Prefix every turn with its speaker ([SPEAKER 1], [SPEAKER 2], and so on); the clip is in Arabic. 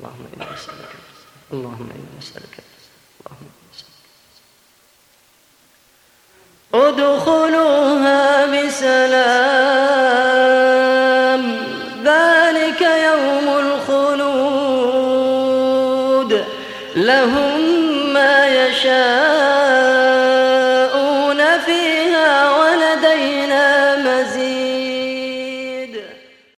[SPEAKER 1] اللهم إنا نسألك اللهم إنا نسألك اللهم إنا نسألك ادخلوها بسلام ذلك يوم الخلود لهم ما يشاءون.